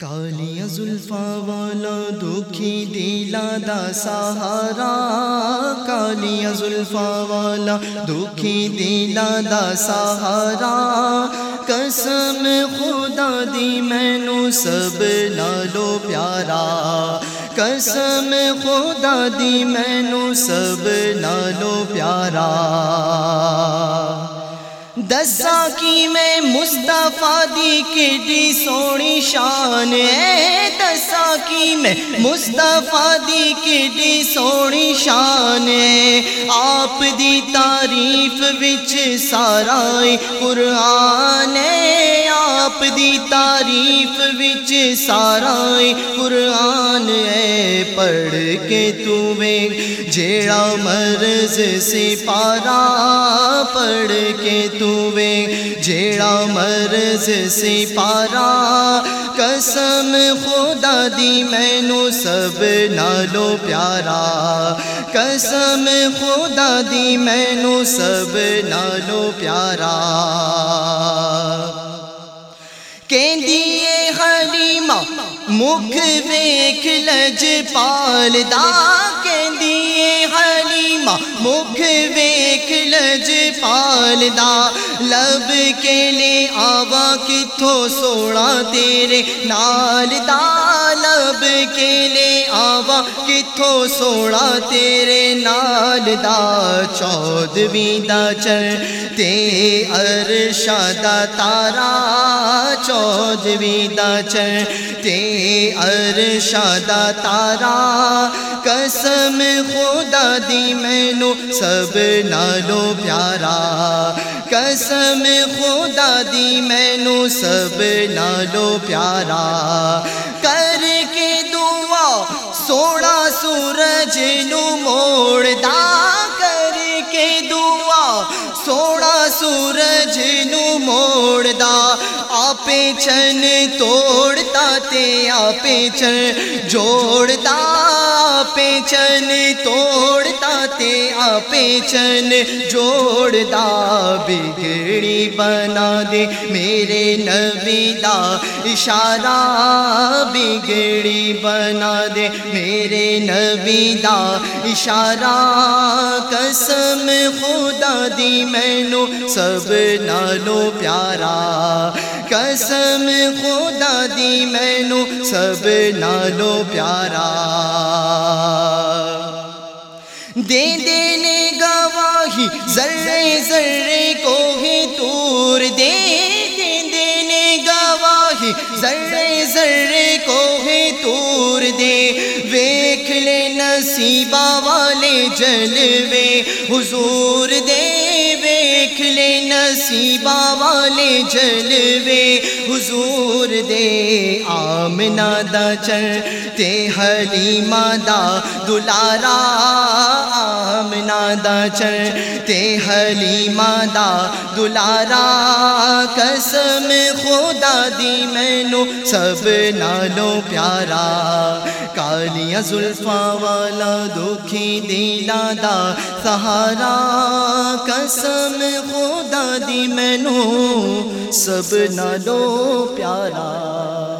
کالیاں زلفا والا دکھی دلا دا سہارا کالیاں زلفا والا دکھی دلا دا سہارا قسم خدا دی مینو سب نالو پیارا قسم خدا دی مینو سب نالو پیارا دسا کی میں مصطفیٰ دی کیڈی سونی شان ہے۔ دسا کی میں مصطفیٰ دی کیڈی سونی شان ہے۔ آپ دی تعریف وچ سارا قرآن ہے۔ آپ دی تعریف وچ سارا قرآن ہے پڑھ کے تمہیں جیڑا مرض سے پارا پڑھ کے تمہیں جیڑا مرض سے پارا قسم خدا دی مینو سب نالو پیارا قسم خدا دی مینو سب نالو پیارا مکھ ویکھ لج پالدا کہندی حلیمہ۔ مکھ ویکھ لج پالدا لب کے لے آوا کتھوں سوڑا تیرے۔ نال دا لب کے لے آوا کتھوں سوڑا تیرے نال دا چودویں دا چر تے ارشاد تارا چودویں دا چر تے ارشاد تارا قسم خدا دی مینو سب نالو پیارا قسم خدا دی مینو سب نالو پیارا سوڑا سورج نو موڑ دا کر کے دعا۔ سوڑا سورج نو موڑ دا۔ آپے چن توڑتا تے آپے چن جوڑتا۔ آپے چن توڑتا تے آپے چن جوڑتا۔ بگڑی بنا دے میرے نبی دا اشارہ۔ بگڑی بنا دے میرے نبی دا اشارہ، قسم خدا دی مینو سب نالو پیارا۔ قسم خدا دی مینو سب نالو پیارا۔ دے دینے گواہی ذرے ذرے کو ہی ذرے ذرے کو ہی تور دے۔ ویکھ لے نصیبہ والے جلوے۔ حضور دے۔ ویکھ لے نصیبہ والے جلوے۔ حضور دے۔ آمنہ دا چر تے حلیمہ دا دلارا۔ آمنہ دا چر تے حلیمہ دا دلارا قسم خدا دی مینو سب نالو پیارا کالیاں زلفا والا دکھی دلا دا سہارا قسم خدا دی مینو سب نالو پیارا